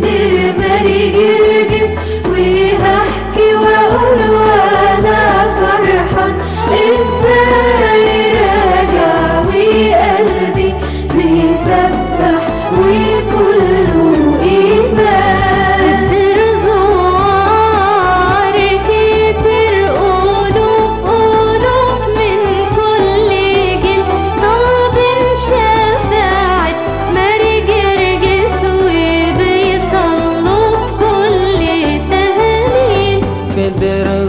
will. bitter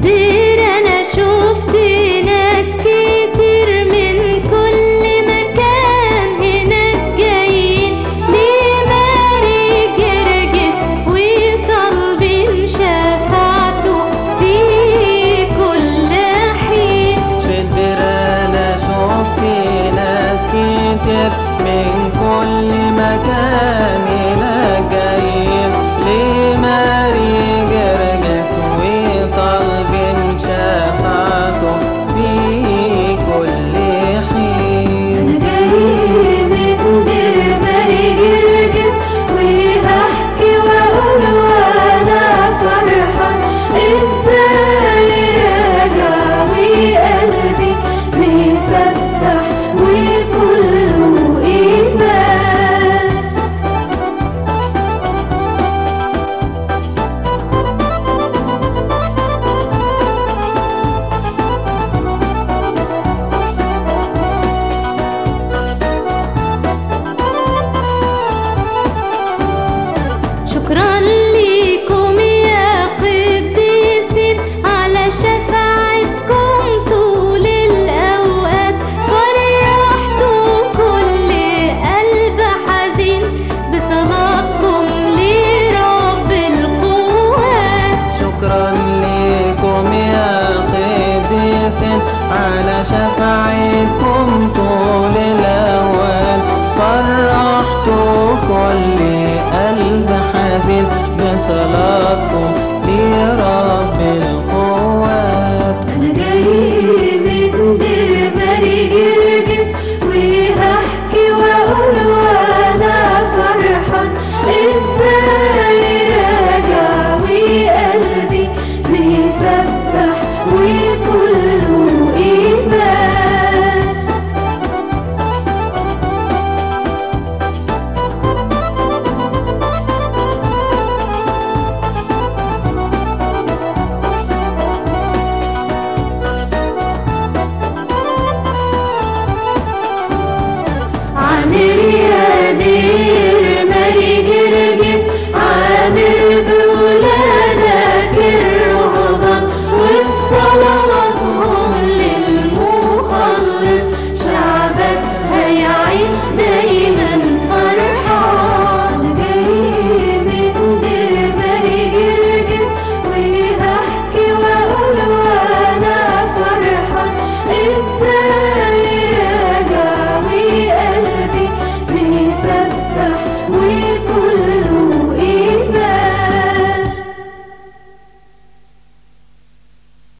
di. سلامكم